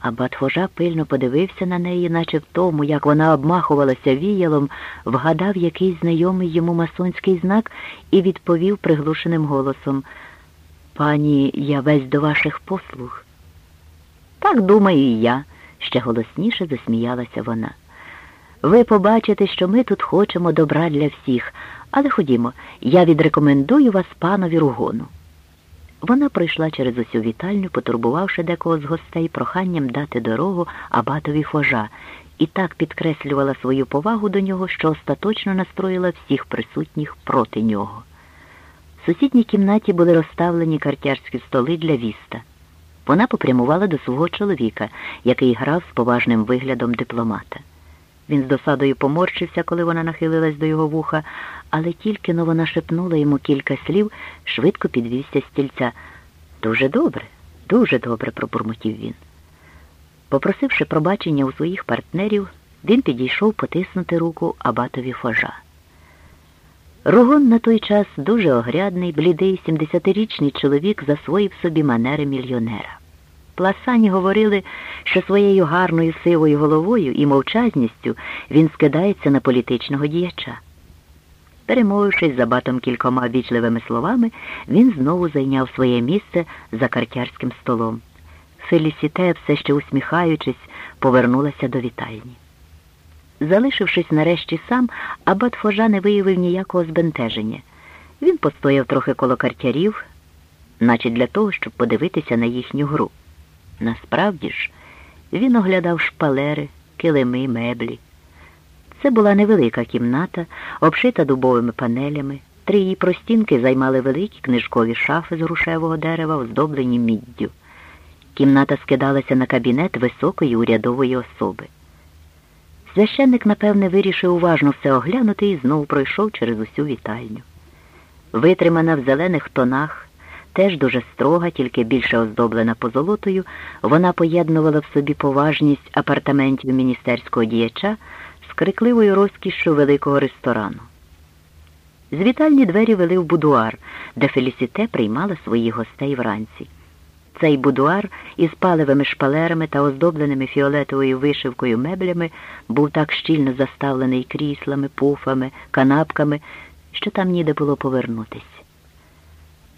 А Батхожа пильно подивився на неї, наче в тому, як вона обмахувалася віялом, вгадав якийсь знайомий йому масонський знак і відповів приглушеним голосом Пані, я весь до ваших послуг. Так думаю і я, ще голосніше засміялася вона. Ви побачите, що ми тут хочемо добра для всіх, але ходімо, я відрекомендую вас панові Ругону. Вона пройшла через усю вітальню, потурбувавши декого з гостей проханням дати дорогу абатові фожа, і так підкреслювала свою повагу до нього, що остаточно настроїла всіх присутніх проти нього. В сусідній кімнаті були розставлені картярські столи для віста. Вона попрямувала до свого чоловіка, який грав з поважним виглядом дипломата. Він з досадою поморщився, коли вона нахилилась до його вуха, але тільки но вона шепнула йому кілька слів, швидко підвівся стільця. Дуже добре, дуже добре, пробурмотів він. Попросивши пробачення у своїх партнерів, він підійшов потиснути руку абатові фожа. Ругон на той час дуже огрядний, блідий, 70-річний чоловік засвоїв собі манери мільйонера. Пласані говорили, що своєю гарною сивою головою і мовчазністю він скидається на політичного діяча. Перемовившись за батом кількома вічливими словами, він знову зайняв своє місце за картярським столом. Фелісіте, все ще усміхаючись, повернулася до вітальні. Залишившись нарешті сам, абат Фожа не виявив ніякого збентеження. Він постояв трохи коло картярів, наче для того, щоб подивитися на їхню гру. Насправді ж, він оглядав шпалери, килими, меблі. Це була невелика кімната, обшита дубовими панелями. Три її простінки займали великі книжкові шафи з грушевого дерева, оздоблені міддю. Кімната скидалася на кабінет високої урядової особи. Священник, напевне, вирішив уважно все оглянути і знову пройшов через усю вітальню. Витримана в зелених тонах, теж дуже строга, тільки більше оздоблена позолотою, вона поєднувала в собі поважність апартаментів міністерського діяча з крикливою розкішшю великого ресторану. З вітальні двері вели в будуар, де Фелісіте приймала своїх гостей вранці. Цей будуар із паливими шпалерами та оздобленими фіолетовою вишивкою меблями був так щільно заставлений кріслами, пуфами, канапками, що там ніде було повернутись.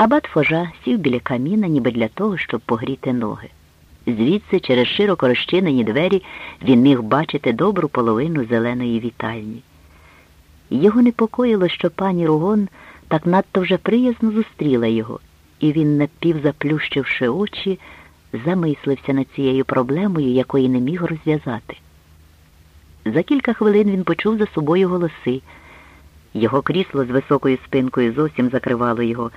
Абат Фожа сів біля каміна, ніби для того, щоб погріти ноги. Звідси, через широко розчинені двері, він міг бачити добру половину зеленої вітальні. Його непокоїло, що пані Ругон так надто вже приязно зустріла його, і він, напівзаплющивши очі, замислився над цією проблемою, якої не міг розв'язати. За кілька хвилин він почув за собою голоси. Його крісло з високою спинкою зовсім закривало його.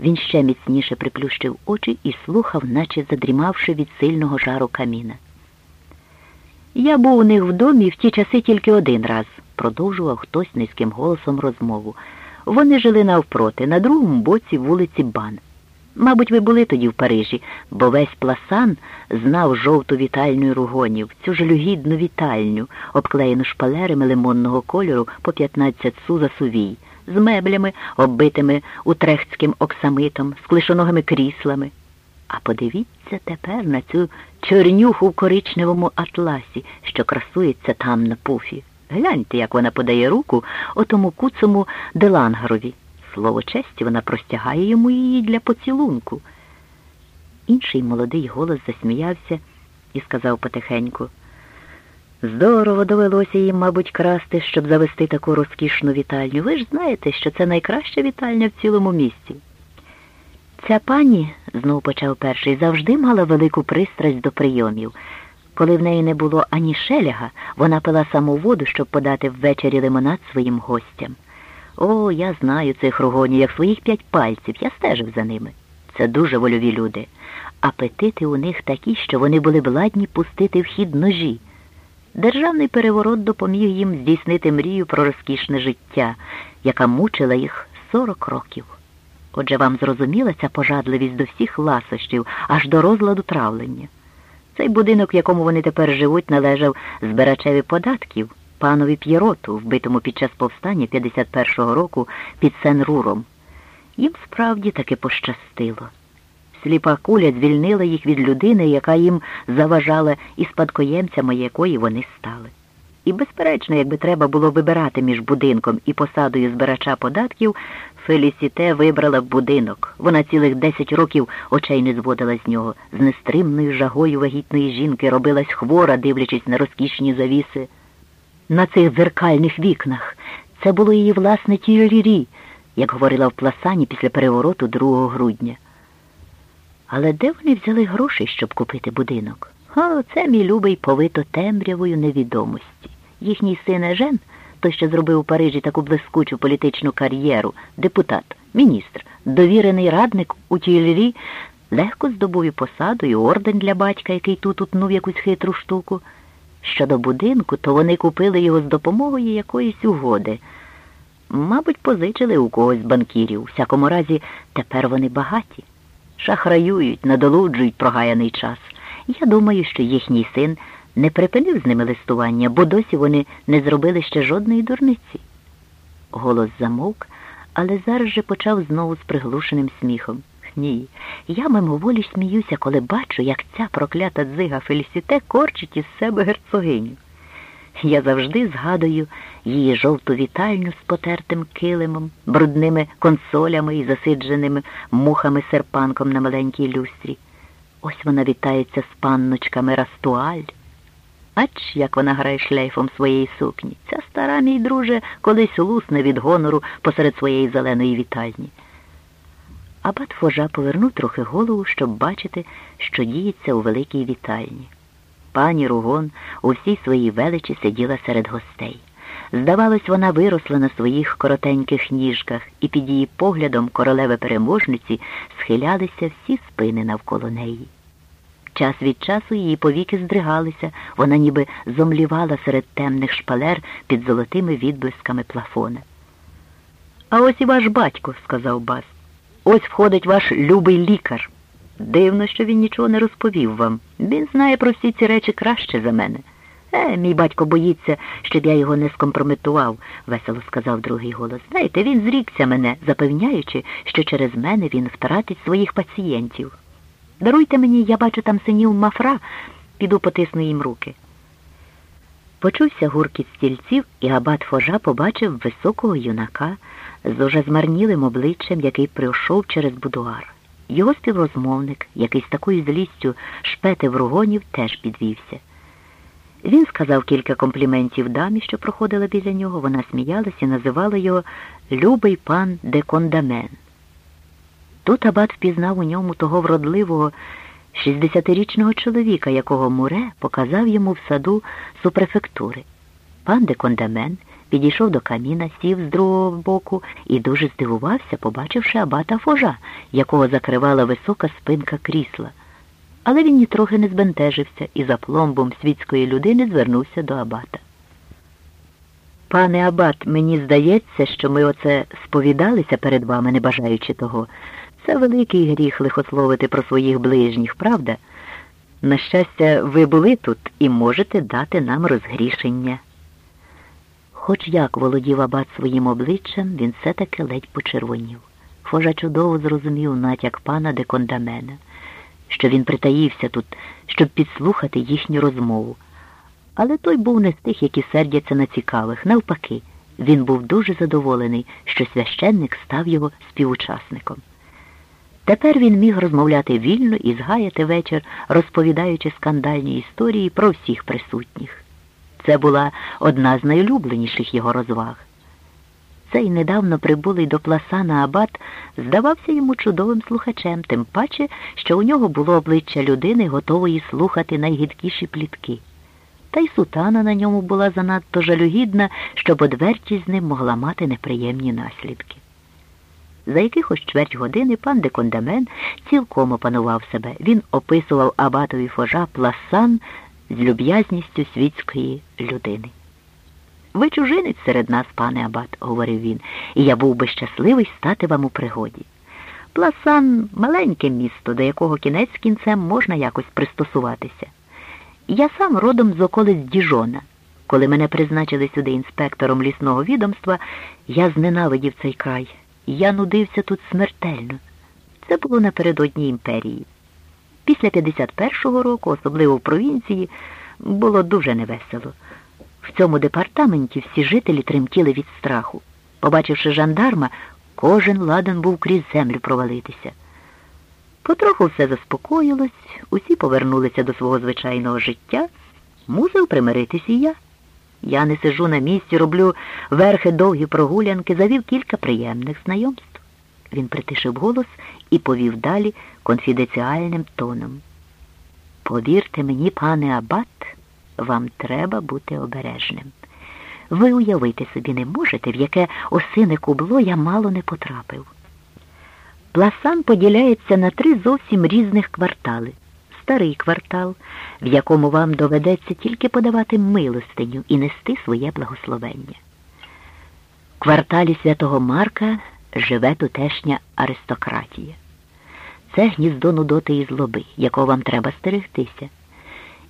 Він ще міцніше приплющив очі і слухав, наче задрімавши від сильного жару каміна. Я був у них в домі в ті часи тільки один раз, продовжував хтось низьким голосом розмову. Вони жили навпроти, на другому боці вулиці Бан. Мабуть, ви були тоді в Парижі, бо весь пласан знав жовту вітальню ругонів, цю жалюгідну вітальню, обклеєну шпалерами лимонного кольору по 15 су за сувій, з меблями, оббитими утрехтським оксамитом, з клишоногими кріслами. А подивіться тепер на цю чорнюху в коричневому атласі, що красується там на пуфі. Гляньте, як вона подає руку отому куцому Делангарові. Слово честі вона простягає йому її для поцілунку. Інший молодий голос засміявся і сказав потихеньку. Здорово довелося їм, мабуть, красти, щоб завести таку розкішну вітальню. Ви ж знаєте, що це найкраща вітальня в цілому місті. Ця пані, знов почав перший, завжди мала велику пристрасть до прийомів. Коли в неї не було ані шеляга, вона пила саму воду, щоб подати ввечері лимонад своїм гостям. О, я знаю цих ругонів, як своїх п'ять пальців, я стежив за ними. Це дуже вольові люди. Апетити у них такі, що вони були б ладні пустити в хід ножі. Державний переворот допоміг їм здійснити мрію про розкішне життя, яка мучила їх сорок років. Отже, вам зрозуміла ця пожадливість до всіх ласощів, аж до розладу травлення. Цей будинок, в якому вони тепер живуть, належав збирачеві податків панові П'єроту, вбитому під час повстання 51-го року під Сен-Руром. Їм справді таки пощастило. Сліпа куля звільнила їх від людини, яка їм заважала і спадкоємцями якої вони стали. І, безперечно, якби треба було вибирати між будинком і посадою збирача податків, Фелісіте вибрала будинок. Вона цілих десять років очей не зводила з нього. З нестримною жагою вагітної жінки робилась хвора, дивлячись на розкішні завіси. На цих дзеркальних вікнах це було її власне тюрірі, як говорила в пласані після перевороту 2 грудня. Але де вони взяли гроші, щоб купити будинок? О, це мій любий повито темрявою невідомості. Їхній син Ежен, той, що зробив у Парижі таку блискучу політичну кар'єру, депутат, міністр, довірений радник у Тюйльрі, легко здобув і посаду, і орден для батька, який тут утнув якусь хитру штуку. Щодо будинку, то вони купили його з допомогою якоїсь угоди. Мабуть, позичили у когось банкірів. У всякому разі, тепер вони багаті. Шахраюють, надолуджують прогаяний час. Я думаю, що їхній син не припинив з ними листування, бо досі вони не зробили ще жодної дурниці. Голос замовк, але зараз же почав знову з приглушеним сміхом. Ні, я мимоволі сміюся, коли бачу, як ця проклята дзига Фелісіте корчить із себе герцогиню. Я завжди згадую її жовту вітальню з потертим килимом, брудними консолями і засидженими мухами серпанком на маленькій люстрі. Ось вона вітається з панночками Растуаль. Ач, як вона грає шлейфом своєї сукні. Ця стара, мій друже, колись лусне від гонору посеред своєї зеленої вітальні. Абат Фожа повернув трохи голову, щоб бачити, що діється у великій вітальні. Пані Ругон у всій своїй величі сиділа серед гостей. Здавалось, вона виросла на своїх коротеньких ніжках, і під її поглядом королеви переможниці схилялися всі спини навколо неї. Час від часу її повіки здригалися, вона ніби зомлівала серед темних шпалер під золотими відблисками плафона. А ось і ваш батько, сказав Бас. Ось входить ваш любий лікар. Дивно, що він нічого не розповів вам. Він знає про всі ці речі краще за мене. Е, мій батько боїться, щоб я його не скомпрометував, весело сказав другий голос. Знаєте, він зрікся мене, запевняючи, що через мене він втратить своїх пацієнтів. Даруйте мені, я бачу там синів мафра, піду потисну їм руки. Почувся гуркіт стільців, і абат Фожа побачив високого юнака з уже змарнілим обличчям, який пройшов через будуар. Його співрозмовник, який з такою злістю шпетив ругонів, теж підвівся. Він сказав кілька компліментів дамі, що проходила біля нього. Вона сміялась і називала його Любий пан де Кондамен. Тут абат впізнав у ньому того вродливого 60-річного чоловіка, якого Муре показав йому в саду супрефектури. Пан де Кондамен підійшов до каміна, сів з другого боку і дуже здивувався, побачивши абата фожа, якого закривала висока спинка крісла. Але він нітрохи не збентежився і за пломбом світської людини звернувся до абата. Пане Абат, мені здається, що ми оце сповідалися перед вами, не бажаючи того. Це великий гріх лихословити про своїх ближніх, правда? На щастя, ви були тут і можете дати нам розгрішення. Хоч як володів абат своїм обличчям, він все-таки ледь почервонів. Фожа чудово зрозумів натяк пана де Кондамена, що він притаївся тут, щоб підслухати їхню розмову. Але той був не з тих, які сердяться на цікавих. Навпаки, він був дуже задоволений, що священник став його співучасником. Тепер він міг розмовляти вільно і згаяти вечір, розповідаючи скандальні історії про всіх присутніх. Це була одна з найулюбленіших його розваг. Цей недавно прибулий до пласана Абат здавався йому чудовим слухачем, тим паче, що у нього було обличчя людини, готової слухати найгідкіші плітки. Та й сутана на ньому була занадто жалюгідна, щоб одвертість з ним могла мати неприємні наслідки. За якихось чверть години пан де Кондамен цілком опанував себе. Він описував абатові фожа пласан з люб'язністю світської людини. Ви чужинець серед нас, пане Абат, говорив він, і я був би щасливий стати вам у пригоді. Пласан маленьке місто, до якого кінець кінцем можна якось пристосуватися. Я сам родом з околиць Діжона. Коли мене призначили сюди інспектором лісного відомства, я зненавидів цей край. Я нудився тут смертельно. Це було напередодні імперії. Після 51-го року, особливо в провінції, було дуже невесело. В цьому департаменті всі жителі тремтіли від страху. Побачивши жандарма, кожен ладен був крізь землю провалитися. Потроху все заспокоїлось, усі повернулися до свого звичайного життя, мусив примиритись і я. Я не сижу на місці, роблю верхи довгі прогулянки, завів кілька приємних знайомств. Він притишив голос і повів далі конфіденціальним тоном. Повірте мені, пане Абат, вам треба бути обережним. Ви уявити собі не можете, в яке осине кубло я мало не потрапив. Пласан поділяється на три зовсім різних квартали. Старий квартал, в якому вам доведеться тільки подавати милостиню і нести своє благословення. В кварталі святого Марка живе тутешня аристократія. Це гніздо нудоти і злоби, якого вам треба стерегтися.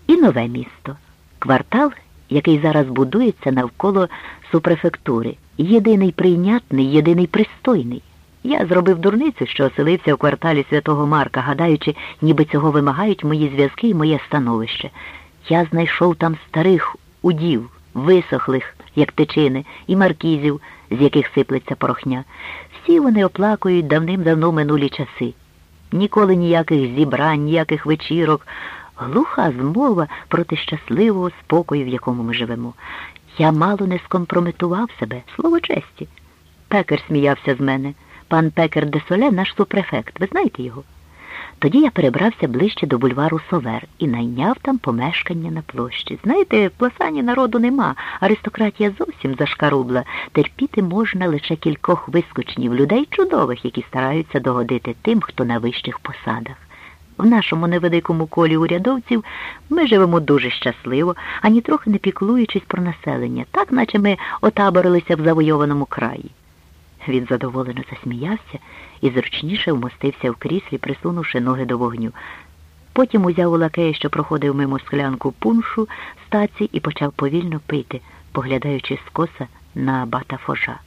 І нове місто, квартал, який зараз будується навколо супрефектури, єдиний прийнятний, єдиний пристойний. Я зробив дурницю, що оселився у кварталі святого Марка, гадаючи, ніби цього вимагають мої зв'язки і моє становище. Я знайшов там старих удів, висохлих, як тичини, і маркізів, з яких сиплеться порохня. Всі вони оплакують давним-давно минулі часи. Ніколи ніяких зібрань, ніяких вечірок. Глуха змова проти щасливого спокою, в якому ми живемо. Я мало не скомпрометував себе, слово честі. Пекер сміявся з мене. Пан Пекер де Соле наш супрефект. Ви знаєте його? Тоді я перебрався ближче до бульвару Совер і найняв там помешкання на площі. Знаєте, в пласані народу нема, аристократія зовсім зашкарубла. Терпіти можна лише кількох вискочнів, людей чудових, які стараються догодити тим, хто на вищих посадах. В нашому невеликому колі урядовців ми живемо дуже щасливо, ані трохи не піклуючись про населення, так наче ми отаборилися в завойованому краї. Він задоволено засміявся і зручніше вмостився в кріслі, присунувши ноги до вогню. Потім узяв у лакея, що проходив мимо склянку пуншу стаці, і почав повільно пити, поглядаючи скоса на абата фожа.